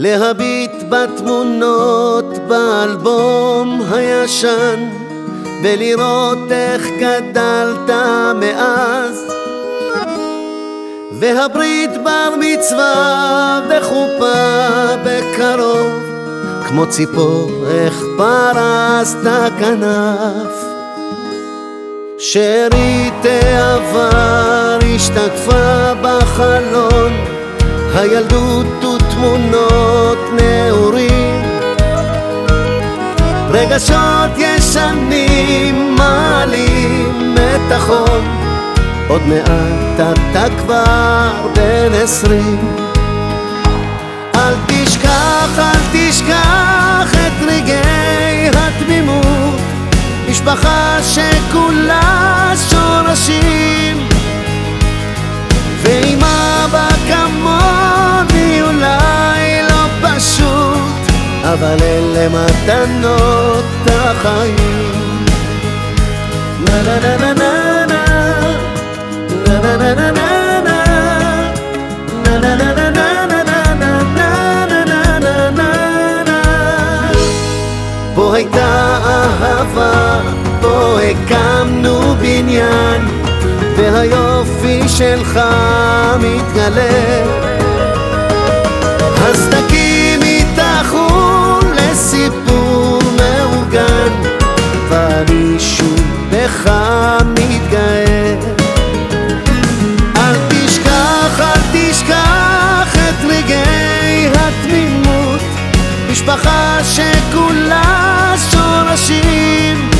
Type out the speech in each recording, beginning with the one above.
להביט בתמונות באלבום הישן ולראות איך גדלת מאז. והברית בר מצווה וחופה בקרוב כמו ציפור איך פרסת כנף שארית העבר השתקפה בחלון הילדות ותמונות נעורים רגשות ישנים מעלים את החום. עוד מעט אתה כבר בן עשרים. אל תשכח, אל תשכח את רגעי התמימות. משפחה שכולה שורשים אבל אלה מתנות החיים נה נה נה נה נה פה הייתה אהבה, פה הקמנו בניין, והיופי שלך מתגלה. משפחה שכולה שורשים.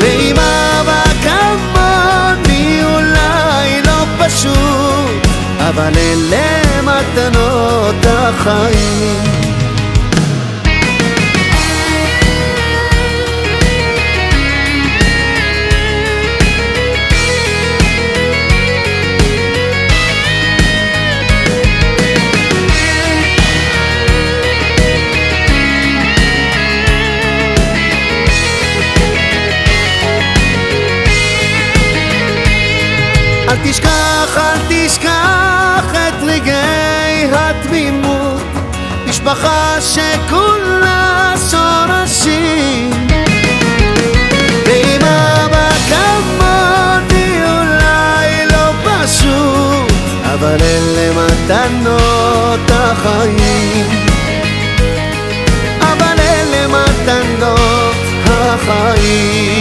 ועם אבא כמוני אולי לא פשוט, אבל אלה מתנות החיים. אל תשכח, אל תשכח את רגעי התמימות. משפחה שכולה שורשים. ועם אבא כמוני אולי לא פשוט אבל אלה מתנות החיים. אבל אלה מתנות החיים